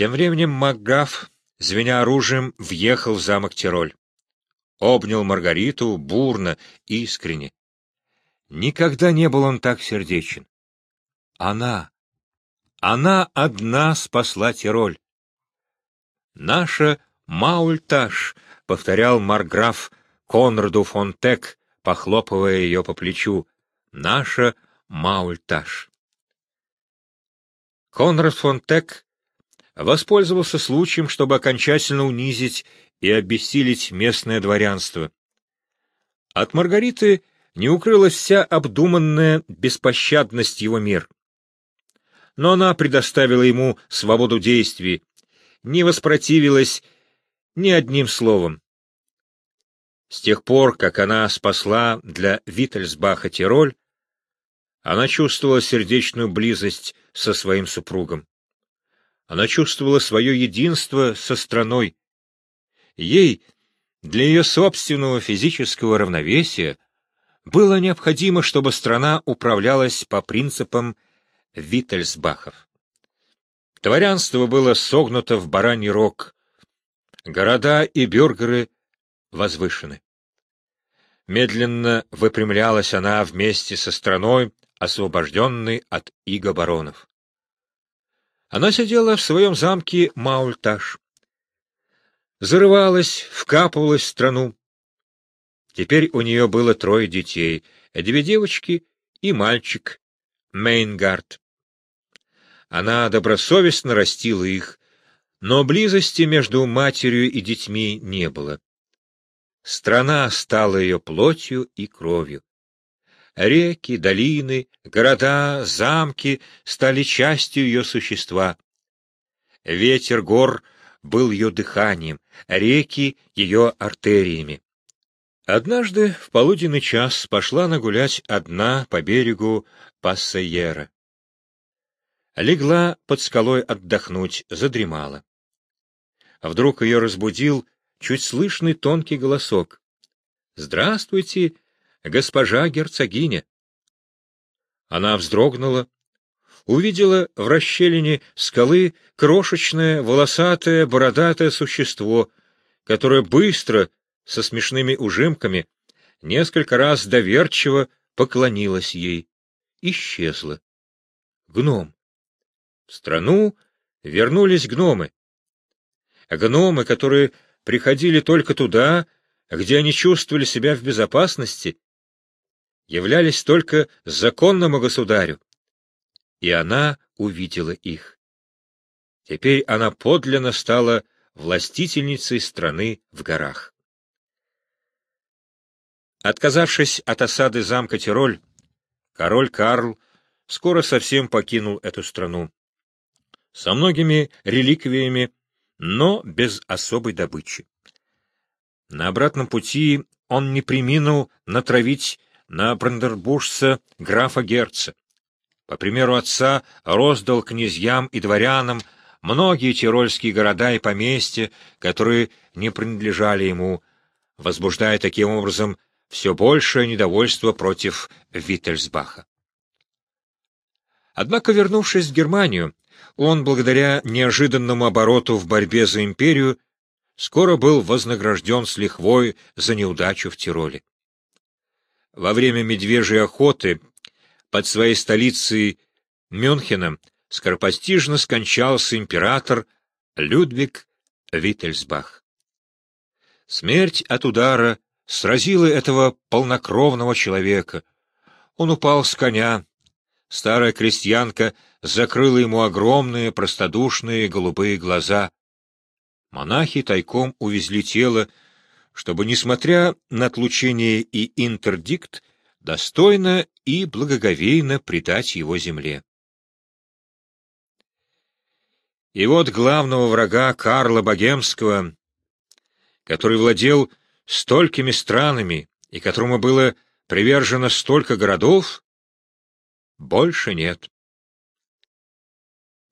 Тем временем Макгаф, звеня оружием, въехал в замок Тироль. Обнял Маргариту бурно, искренне. Никогда не был он так сердечен. Она, она одна спасла Тироль. Наша Маульташ, — повторял Марграф Конраду фон Тек, похлопывая ее по плечу, — наша Маульташ. Конрад фон Тек воспользовался случаем, чтобы окончательно унизить и обессилить местное дворянство. От Маргариты не укрылась вся обдуманная беспощадность его мер. Но она предоставила ему свободу действий, не воспротивилась ни одним словом. С тех пор, как она спасла для Виттельсбаха Тироль, она чувствовала сердечную близость со своим супругом. Она чувствовала свое единство со страной. Ей, для ее собственного физического равновесия, было необходимо, чтобы страна управлялась по принципам Виттельсбахов. Дворянство было согнуто в бараний рог, города и бюргеры возвышены. Медленно выпрямлялась она вместе со страной, освобожденной от иго баронов. Она сидела в своем замке Маульташ. Зарывалась, вкапывалась в страну. Теперь у нее было трое детей, две девочки и мальчик, Мейнгард. Она добросовестно растила их, но близости между матерью и детьми не было. Страна стала ее плотью и кровью. Реки, долины, города, замки стали частью ее существа. Ветер гор был ее дыханием, реки — ее артериями. Однажды в полуденный час пошла нагулять одна по берегу Пассейера легла под скалой отдохнуть, задремала. Вдруг ее разбудил чуть слышный тонкий голосок. «Здравствуйте, госпожа герцогиня!» Она вздрогнула, увидела в расщелине скалы крошечное, волосатое, бородатое существо, которое быстро, со смешными ужимками, несколько раз доверчиво поклонилась ей. Исчезла. Гном. В страну вернулись гномы. Гномы, которые приходили только туда, где они чувствовали себя в безопасности, являлись только законному государю. И она увидела их. Теперь она подлинно стала властительницей страны в горах. Отказавшись от осады замка Тироль, король Карл скоро совсем покинул эту страну со многими реликвиями, но без особой добычи. На обратном пути он не приминул натравить на брандербуржца графа Герца. По примеру отца роздал князьям и дворянам многие тирольские города и поместья, которые не принадлежали ему, возбуждая таким образом все большее недовольство против Виттельсбаха. Однако, вернувшись в Германию, он, благодаря неожиданному обороту в борьбе за империю, скоро был вознагражден с лихвой за неудачу в Тироле. Во время медвежьей охоты под своей столицей Мюнхеном скоропостижно скончался император Людвиг Виттельсбах. Смерть от удара сразила этого полнокровного человека. Он упал с коня, Старая крестьянка закрыла ему огромные простодушные голубые глаза. Монахи тайком увезли тело, чтобы, несмотря на отлучение и интердикт, достойно и благоговейно предать его земле. И вот главного врага Карла Богемского, который владел столькими странами и которому было привержено столько городов, больше нет.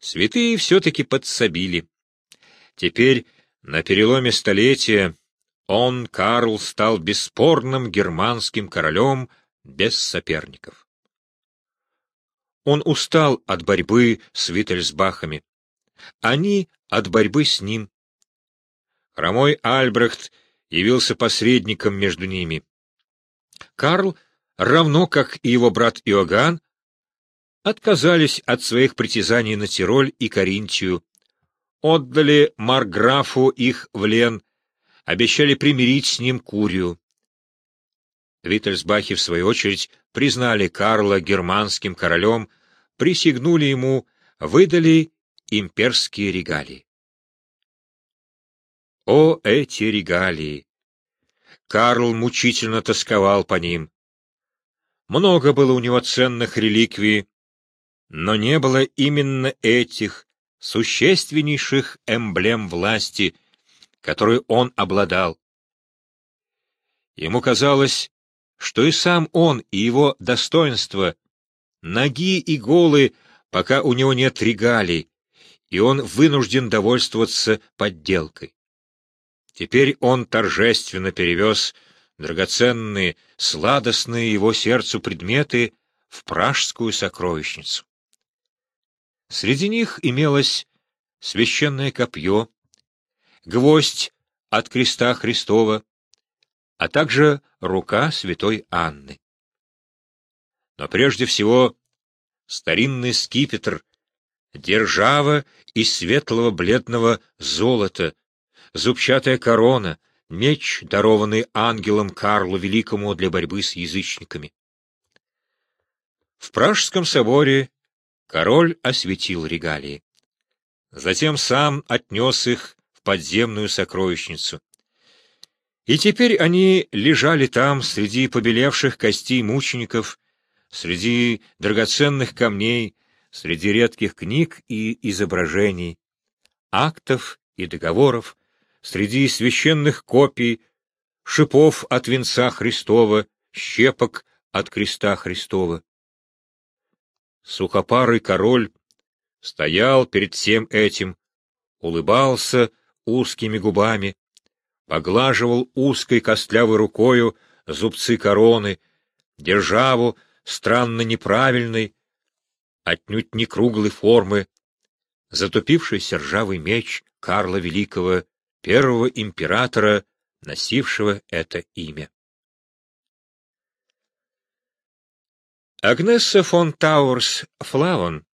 Святые все-таки подсобили. Теперь, на переломе столетия, он, Карл, стал бесспорным германским королем без соперников. Он устал от борьбы с Виттельсбахами. они от борьбы с ним. Хромой Альбрехт явился посредником между ними. Карл, равно как и его брат Иоганн, отказались от своих притязаний на Тироль и Каринтию, отдали Марграфу их в Лен, обещали примирить с ним Курию. Виттельсбахи, в свою очередь, признали Карла германским королем, присягнули ему, выдали имперские регалии. О, эти регалии! Карл мучительно тосковал по ним. Много было у него ценных реликвий, но не было именно этих существеннейших эмблем власти, которой он обладал. Ему казалось, что и сам он, и его достоинство, ноги и голы, пока у него нет регалий, и он вынужден довольствоваться подделкой. Теперь он торжественно перевез драгоценные, сладостные его сердцу предметы в пражскую сокровищницу. Среди них имелось священное копье, гвоздь от креста Христова, а также рука святой Анны. Но прежде всего старинный скипетр, держава из светлого бледного золота, зубчатая корона, меч, дарованный ангелом Карлу Великому для борьбы с язычниками. В Пражском соборе Король осветил регалии. Затем сам отнес их подземную сокровищницу. И теперь они лежали там среди побелевших костей мучеников, среди драгоценных камней, среди редких книг и изображений, актов и договоров, среди священных копий, шипов от венца Христова, щепок от креста Христова сухопарый король стоял перед всем этим, улыбался узкими губами, поглаживал узкой костлявой рукою зубцы короны, державу странно неправильной, отнюдь не круглой формы, затупившийся ржавый меч Карла Великого, первого императора, носившего это имя. Агнесса фон Тауэрс Флавон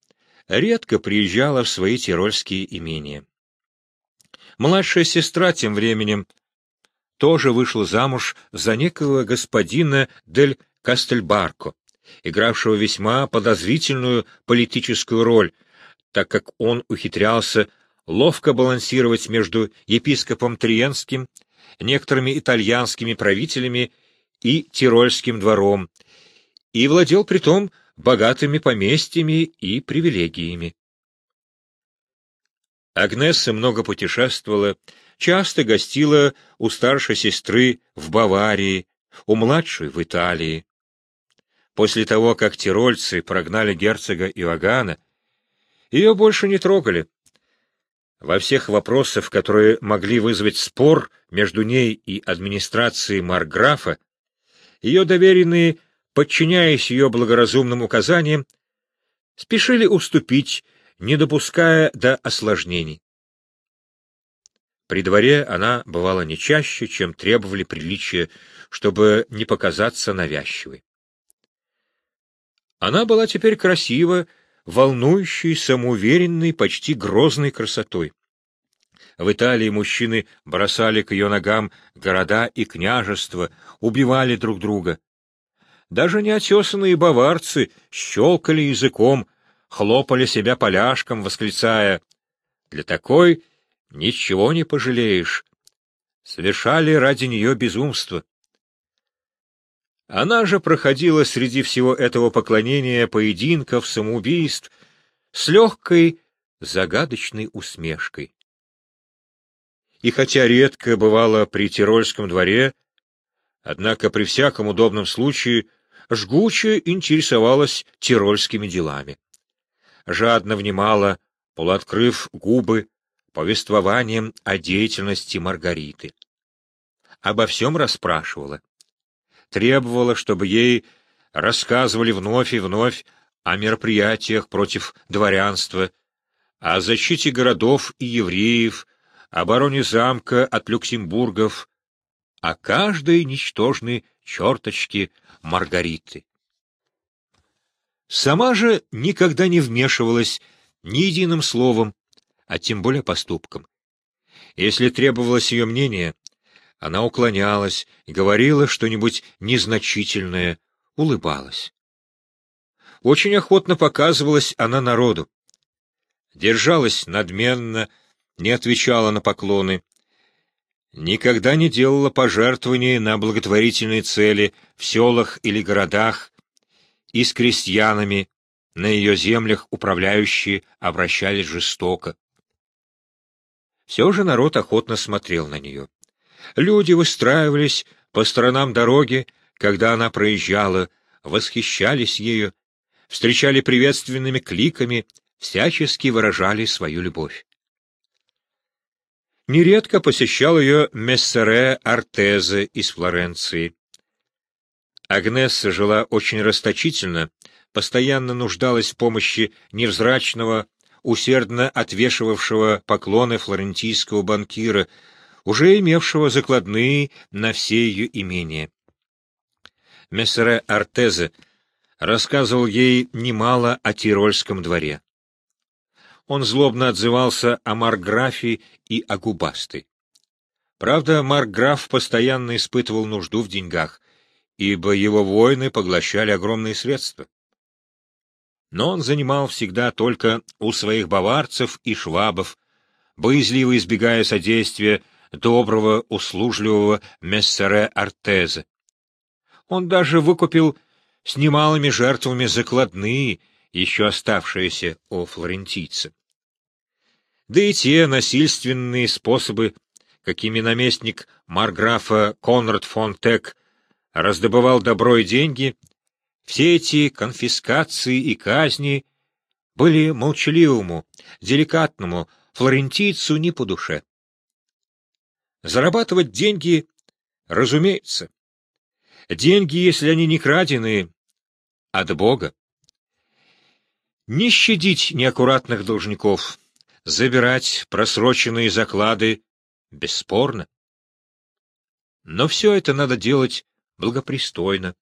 редко приезжала в свои тирольские имения. Младшая сестра тем временем тоже вышла замуж за некого господина Дель Кастельбарко, игравшего весьма подозрительную политическую роль, так как он ухитрялся ловко балансировать между епископом Триенским, некоторыми итальянскими правителями и Тирольским двором, и владел притом богатыми поместьями и привилегиями. Агнесса много путешествовала, часто гостила у старшей сестры в Баварии, у младшей в Италии. После того, как тирольцы прогнали герцога Иоганна, ее больше не трогали. Во всех вопросах, которые могли вызвать спор между ней и администрацией Марграфа, ее доверенные подчиняясь ее благоразумным указаниям, спешили уступить, не допуская до осложнений. При дворе она бывала не чаще, чем требовали приличия, чтобы не показаться навязчивой. Она была теперь красива, волнующей, самоуверенной, почти грозной красотой. В Италии мужчины бросали к ее ногам города и княжества, убивали друг друга. Даже неотесанные баварцы щелкали языком, хлопали себя поляшком, восклицая «Для такой ничего не пожалеешь». Совершали ради нее безумство. Она же проходила среди всего этого поклонения, поединков, самоубийств с легкой, загадочной усмешкой. И хотя редко бывала при Тирольском дворе, однако при всяком удобном случае жгуче интересовалась тирольскими делами. Жадно внимала, полуоткрыв губы, повествованием о деятельности Маргариты. Обо всем расспрашивала. Требовала, чтобы ей рассказывали вновь и вновь о мероприятиях против дворянства, о защите городов и евреев, обороне замка от люксембургов, о каждой ничтожной черточке Маргариты. Сама же никогда не вмешивалась ни единым словом, а тем более поступком. Если требовалось ее мнение, она уклонялась говорила что-нибудь незначительное, улыбалась. Очень охотно показывалась она народу. Держалась надменно, не отвечала на поклоны. Никогда не делала пожертвований на благотворительные цели в селах или городах, и с крестьянами на ее землях управляющие обращались жестоко. Все же народ охотно смотрел на нее. Люди выстраивались по сторонам дороги, когда она проезжала, восхищались ею, встречали приветственными кликами, всячески выражали свою любовь. Нередко посещал ее мессере Артезе из Флоренции. Агнесса жила очень расточительно, постоянно нуждалась в помощи невзрачного, усердно отвешивавшего поклоны флорентийского банкира, уже имевшего закладные на все ее имения. Мессере Артезе рассказывал ей немало о Тирольском дворе. Он злобно отзывался о Марграфе и о Губастой. Правда, Маркграф постоянно испытывал нужду в деньгах, ибо его войны поглощали огромные средства. Но он занимал всегда только у своих баварцев и швабов, боязливо избегая содействия доброго, услужливого мессере Артеза. Он даже выкупил с немалыми жертвами закладные, еще оставшиеся у флорентийца. Да и те насильственные способы, какими наместник марграфа Конрад фон Тек раздобывал добро и деньги, все эти конфискации и казни были молчаливому, деликатному флорентийцу не по душе. Зарабатывать деньги, разумеется. Деньги, если они не крадены, от Бога. Не щадить неаккуратных должников, забирать просроченные заклады, бесспорно. Но все это надо делать благопристойно,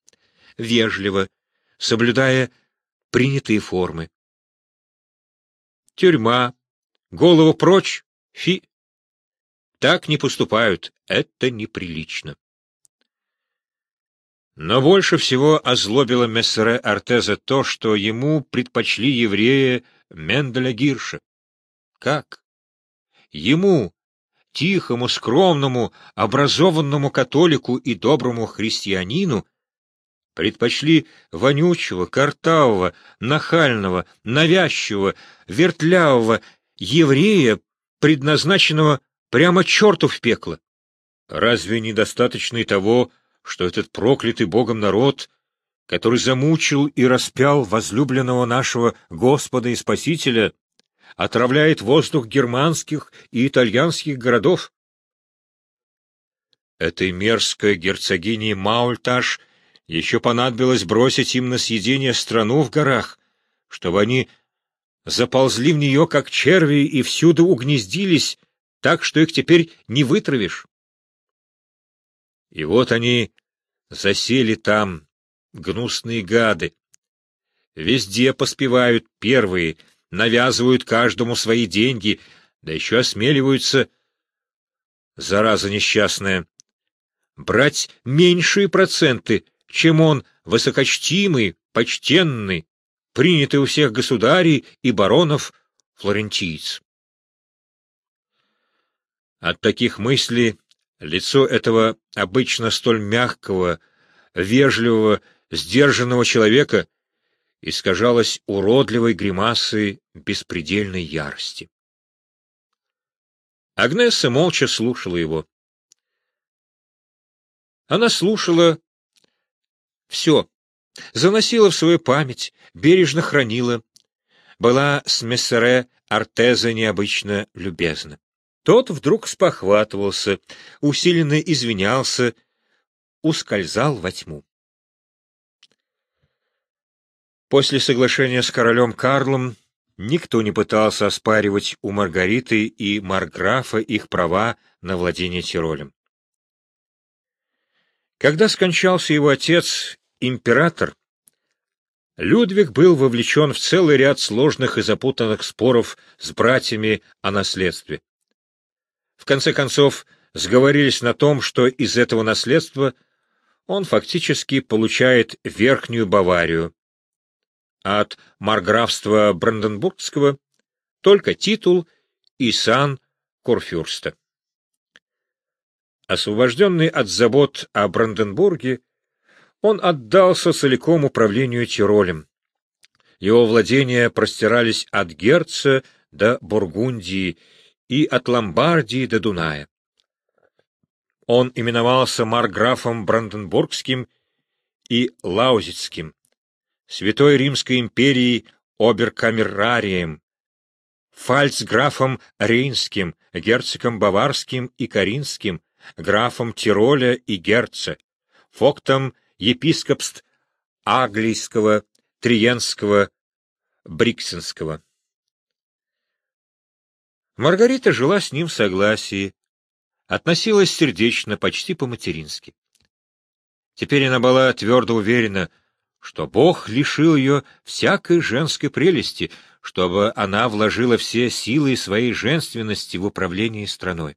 вежливо, соблюдая принятые формы. Тюрьма, голову прочь, фи. Так не поступают, это неприлично. Но больше всего озлобило мессере Артеза то, что ему предпочли еврея Менделя Гирша. Как? Ему, тихому, скромному, образованному католику и доброму христианину, предпочли вонючего, картавого, нахального, навязчивого, вертлявого еврея, предназначенного прямо черту в пекло. Разве недостаточно и того, что этот проклятый Богом народ, который замучил и распял возлюбленного нашего Господа и Спасителя, отравляет воздух германских и итальянских городов? Этой мерзкой герцогине Маульташ еще понадобилось бросить им на съедение страну в горах, чтобы они заползли в нее, как черви, и всюду угнездились, так что их теперь не вытравишь. И вот они засели там, гнусные гады. Везде поспевают первые, навязывают каждому свои деньги, да еще осмеливаются, зараза несчастная, брать меньшие проценты, чем он, высокочтимый, почтенный, принятый у всех государей и баронов флорентиец. От таких мыслей Лицо этого обычно столь мягкого, вежливого, сдержанного человека искажалось уродливой гримасой беспредельной ярости. Агнесса молча слушала его. Она слушала все, заносила в свою память, бережно хранила, была с мессере Артеза необычно любезна. Тот вдруг спохватывался, усиленно извинялся, ускользал во тьму. После соглашения с королем Карлом никто не пытался оспаривать у Маргариты и Марграфа их права на владение Тиролем. Когда скончался его отец, император, Людвиг был вовлечен в целый ряд сложных и запутанных споров с братьями о наследстве. В конце концов, сговорились на том, что из этого наследства он фактически получает Верхнюю Баварию, от марграфства Бранденбургского только титул и сан Курфюрста. Освобожденный от забот о Бранденбурге, он отдался целиком управлению Тиролем. Его владения простирались от Герца до Бургундии и от Ломбардии до Дуная. Он именовался марграфом Бранденбургским и Лаузицким, Святой Римской империей оберкамерарием, фальцграфом Рейнским, герцогом Баварским и Каринским, графом Тироля и Герца, фоктом епископств Аглийского, Триенского, Бриксенского. Маргарита жила с ним в согласии, относилась сердечно, почти по-матерински. Теперь она была твердо уверена, что Бог лишил ее всякой женской прелести, чтобы она вложила все силы своей женственности в управление страной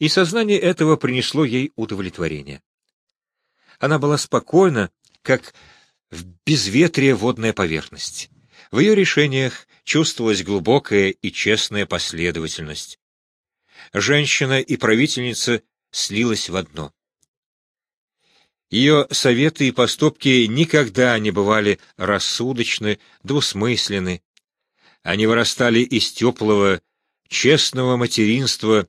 и сознание этого принесло ей удовлетворение. Она была спокойна, как в безветрие водная поверхность. В ее решениях чувствовалась глубокая и честная последовательность. Женщина и правительница слилась в одно. Ее советы и поступки никогда не бывали рассудочны, двусмысленны. Они вырастали из теплого, честного материнства,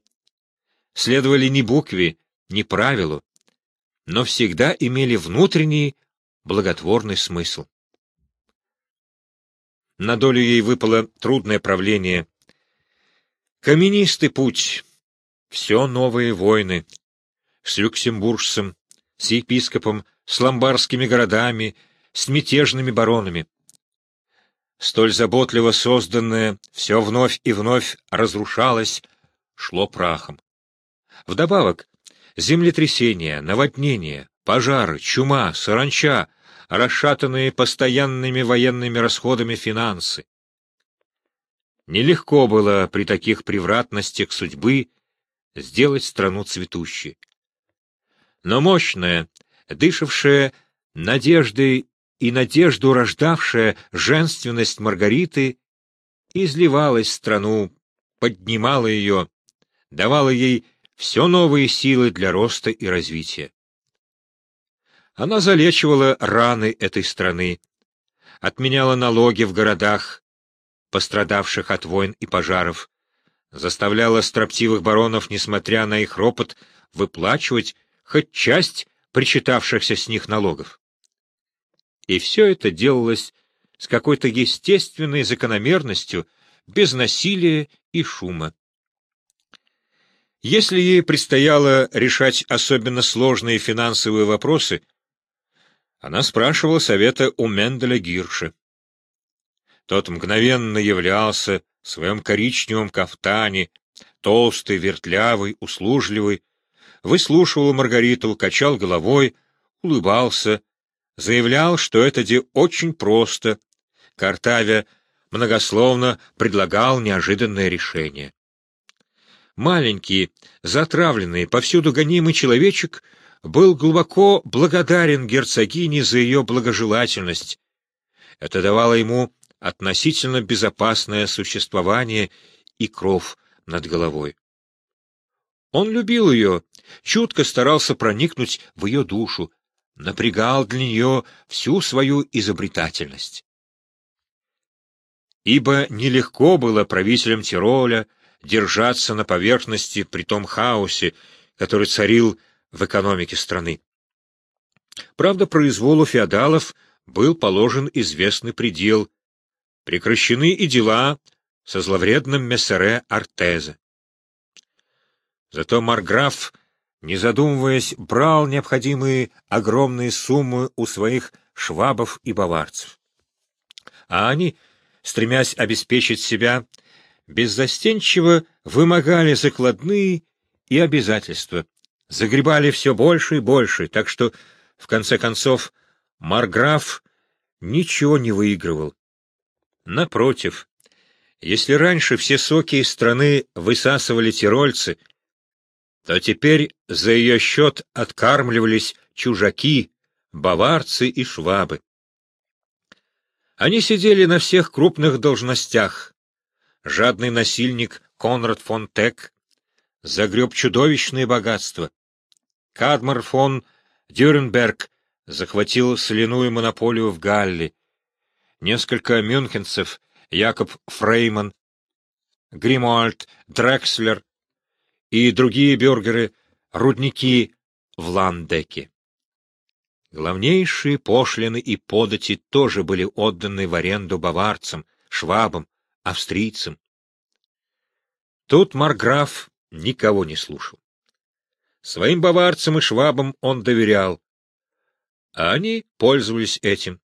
следовали не букве, не правилу, но всегда имели внутренний благотворный смысл. На долю ей выпало трудное правление. Каменистый путь, все новые войны, с люксембуржцем, с епископом, с ломбарскими городами, с мятежными баронами. Столь заботливо созданное, все вновь и вновь разрушалось, шло прахом. Вдобавок, землетрясения, наводнения, пожары, чума, саранча, расшатанные постоянными военными расходами финансы. Нелегко было при таких превратностях судьбы сделать страну цветущей. Но мощная, дышавшая надеждой и надежду рождавшая женственность Маргариты изливалась страну, поднимала ее, давала ей все новые силы для роста и развития. Она залечивала раны этой страны, отменяла налоги в городах, пострадавших от войн и пожаров, заставляла строптивых баронов, несмотря на их ропот, выплачивать хоть часть причитавшихся с них налогов. И все это делалось с какой-то естественной закономерностью, без насилия и шума. Если ей предстояло решать особенно сложные финансовые вопросы, она спрашивала совета у Менделя Гирша. Тот мгновенно являлся в своем коричневом кафтане, толстый, вертлявый, услужливый, выслушивал Маргариту, качал головой, улыбался, заявлял, что это де очень просто. Картавя многословно предлагал неожиданное решение. Маленький, затравленный, повсюду гонимый человечек был глубоко благодарен герцогине за ее благожелательность. Это давало ему относительно безопасное существование и кров над головой. Он любил ее, чутко старался проникнуть в ее душу, напрягал для нее всю свою изобретательность. Ибо нелегко было правителям Тироля, держаться на поверхности при том хаосе, который царил в экономике страны. Правда, произволу феодалов был положен известный предел. Прекращены и дела со зловредным мессере Артезе. Зато Марграф, не задумываясь, брал необходимые огромные суммы у своих швабов и баварцев. А они стремясь обеспечить себя, беззастенчиво вымогали закладные и обязательства, загребали все больше и больше, так что, в конце концов, Марграф ничего не выигрывал. Напротив, если раньше все соки из страны высасывали тирольцы, то теперь за ее счет откармливались чужаки, баварцы и швабы. Они сидели на всех крупных должностях. Жадный насильник Конрад фон Тек загреб чудовищные богатства. Кадмар фон Дюренберг захватил соляную монополию в Галле. Несколько мюнхенцев, Якоб Фрейман, Гримуальд Дрекслер и другие бюргеры — рудники в Ландеке. Главнейшие пошлины и подати тоже были отданы в аренду баварцам, швабам, австрийцам. Тут Марграф никого не слушал. Своим баварцам и швабам он доверял, а они пользовались этим.